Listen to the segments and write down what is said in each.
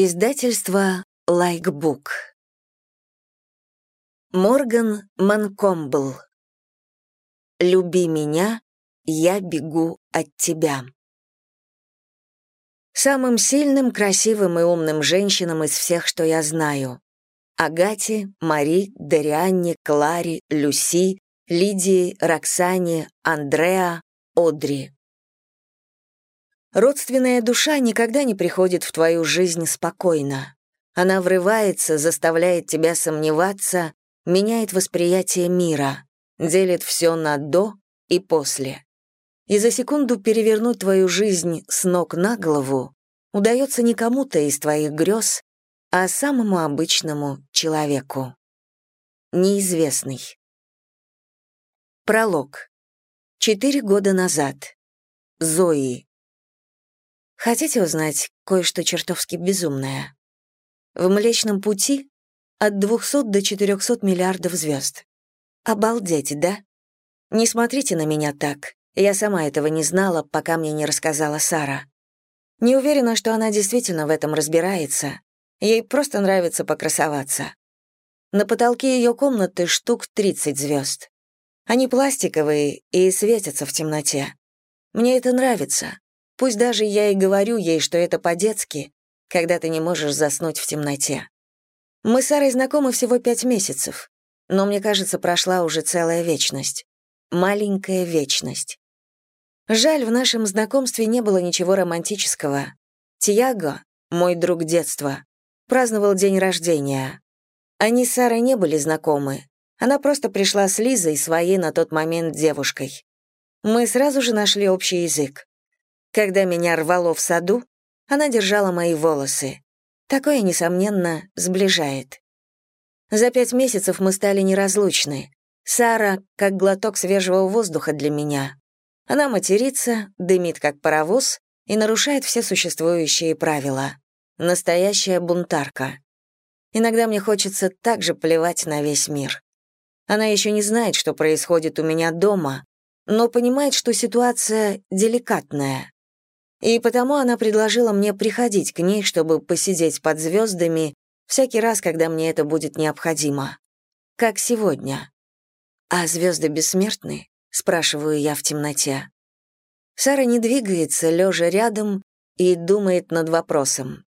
Издательство Лайкбук. Морган Манкомбл. «Люби меня, я бегу от тебя». Самым сильным, красивым и умным женщинам из всех, что я знаю. Агате, Мари, Дарианне, Кларе, Люси, Лидии, Роксане, Андреа, Одри. Родственная душа никогда не приходит в твою жизнь спокойно. Она врывается, заставляет тебя сомневаться, меняет восприятие мира, делит все на «до» и «после». И за секунду перевернуть твою жизнь с ног на голову удается не кому-то из твоих грез, а самому обычному человеку. Неизвестный. Пролог. Четыре года назад. Зои. Хотите узнать кое-что чертовски безумное? В Млечном Пути от 200 до 400 миллиардов звезд. Обалдеть, да? Не смотрите на меня так. Я сама этого не знала, пока мне не рассказала Сара. Не уверена, что она действительно в этом разбирается. Ей просто нравится покрасоваться. На потолке ее комнаты штук 30 звезд. Они пластиковые и светятся в темноте. Мне это нравится. Пусть даже я и говорю ей, что это по-детски, когда ты не можешь заснуть в темноте. Мы с Сарой знакомы всего пять месяцев, но мне кажется, прошла уже целая вечность. Маленькая вечность. Жаль, в нашем знакомстве не было ничего романтического. Тиаго, мой друг детства, праздновал день рождения. Они с Сарой не были знакомы. Она просто пришла с Лизой, своей на тот момент девушкой. Мы сразу же нашли общий язык. Когда меня рвало в саду, она держала мои волосы. Такое, несомненно, сближает. За пять месяцев мы стали неразлучны. Сара — как глоток свежего воздуха для меня. Она матерится, дымит как паровоз и нарушает все существующие правила. Настоящая бунтарка. Иногда мне хочется также плевать на весь мир. Она еще не знает, что происходит у меня дома, но понимает, что ситуация деликатная. И потому она предложила мне приходить к ней, чтобы посидеть под звездами всякий раз, когда мне это будет необходимо. Как сегодня. «А звезды бессмертны?» — спрашиваю я в темноте. Сара не двигается, лежа рядом, и думает над вопросом.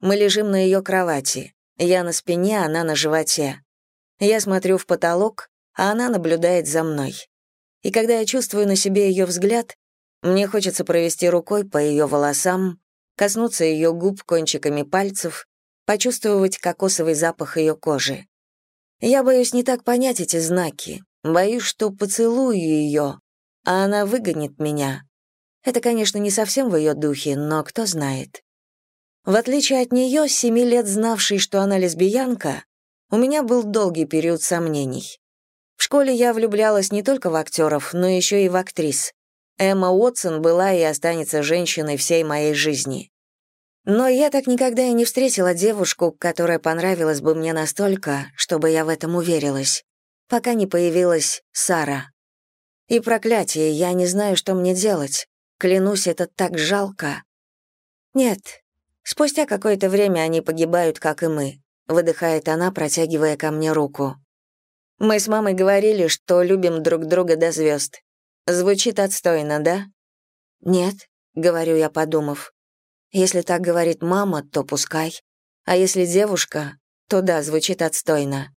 Мы лежим на ее кровати. Я на спине, она на животе. Я смотрю в потолок, а она наблюдает за мной. И когда я чувствую на себе ее взгляд, мне хочется провести рукой по ее волосам, коснуться ее губ кончиками пальцев, почувствовать кокосовый запах ее кожи. Я боюсь не так понять эти знаки, боюсь, что поцелую ее, а она выгонит меня. Это, конечно, не совсем в ее духе, но кто знает. В отличие от нее, семи лет знавшей, что она лесбиянка, у меня был долгий период сомнений. В школе я влюблялась не только в актеров, но еще и в актрис. Эмма Уотсон была и останется женщиной всей моей жизни. Но я так никогда и не встретила девушку, которая понравилась бы мне настолько, чтобы я в этом уверилась, пока не появилась Сара. И проклятие, я не знаю, что мне делать. Клянусь, это так жалко. Нет, спустя какое-то время они погибают, как и мы, выдыхает она, протягивая ко мне руку. Мы с мамой говорили, что любим друг друга до звезд, Звучит отстойно, да? Нет, говорю я, подумав. Если так говорит мама, то пускай. А если девушка, то да, звучит отстойно.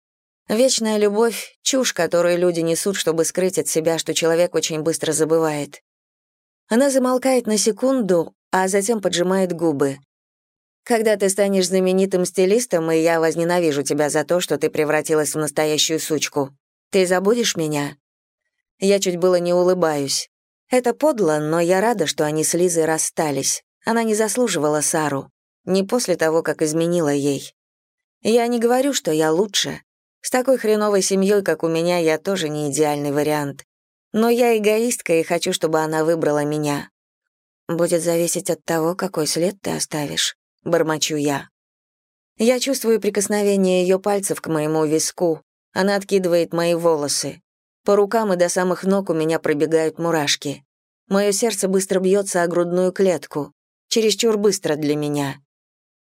Вечная любовь — чушь, которую люди несут, чтобы скрыть от себя, что человек очень быстро забывает. Она замолкает на секунду, а затем поджимает губы. «Когда ты станешь знаменитым стилистом, и я возненавижу тебя за то, что ты превратилась в настоящую сучку, ты забудешь меня?» Я чуть было не улыбаюсь. Это подло, но я рада, что они с Лизой расстались. Она не заслуживала Сару. Не после того, как изменила ей. Я не говорю, что я лучше. С такой хреновой семьей, как у меня, я тоже не идеальный вариант. Но я эгоистка и хочу, чтобы она выбрала меня. Будет зависеть от того, какой след ты оставишь, бормочу я. Я чувствую прикосновение ее пальцев к моему виску. Она откидывает мои волосы. По рукам и до самых ног у меня пробегают мурашки. Мое сердце быстро бьется о грудную клетку. Чересчур быстро для меня.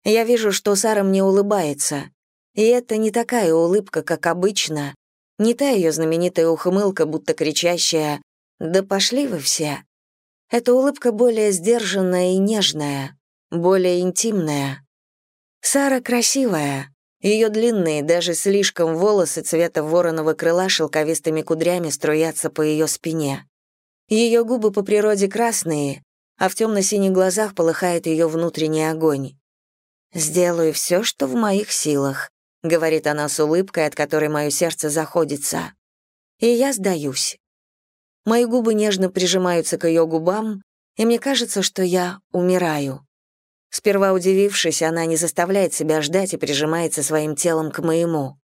Я вижу, что Сара мне улыбается. И это не такая улыбка, как обычно, не та ее знаменитая ухмылка, будто кричащая «Да пошли вы все!» Эта улыбка более сдержанная и нежная, более интимная. Сара красивая. Ее длинные, даже слишком волосы цвета вороного крыла шелковистыми кудрями струятся по ее спине. Ее губы по природе красные, а в темно-синих глазах полыхает ее внутренний огонь. «Сделаю все, что в моих силах», — говорит она с улыбкой, от которой мое сердце заходится. И я сдаюсь. Мои губы нежно прижимаются к ее губам, и мне кажется, что я умираю. Сперва удивившись, она не заставляет себя ждать и прижимается своим телом к моему.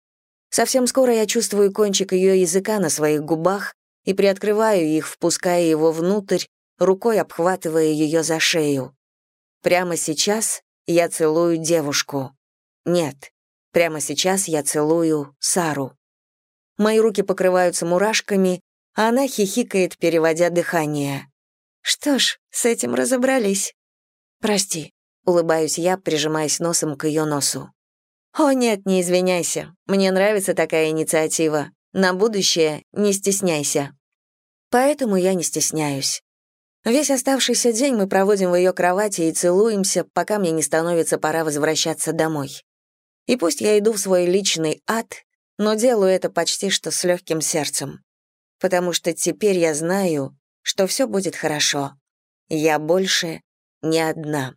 Совсем скоро я чувствую кончик ее языка на своих губах и приоткрываю их, впуская его внутрь, рукой обхватывая ее за шею. Прямо сейчас я целую девушку. Нет, прямо сейчас я целую Сару. Мои руки покрываются мурашками, а она хихикает, переводя дыхание. Что ж, с этим разобрались. Прости, улыбаюсь я, прижимаясь носом к ее носу. О нет, не извиняйся. Мне нравится такая инициатива. На будущее не стесняйся. Поэтому я не стесняюсь. Весь оставшийся день мы проводим в ее кровати и целуемся, пока мне не становится пора возвращаться домой. И пусть я иду в свой личный ад, но делаю это почти что с легким сердцем потому что теперь я знаю, что все будет хорошо. Я больше не одна.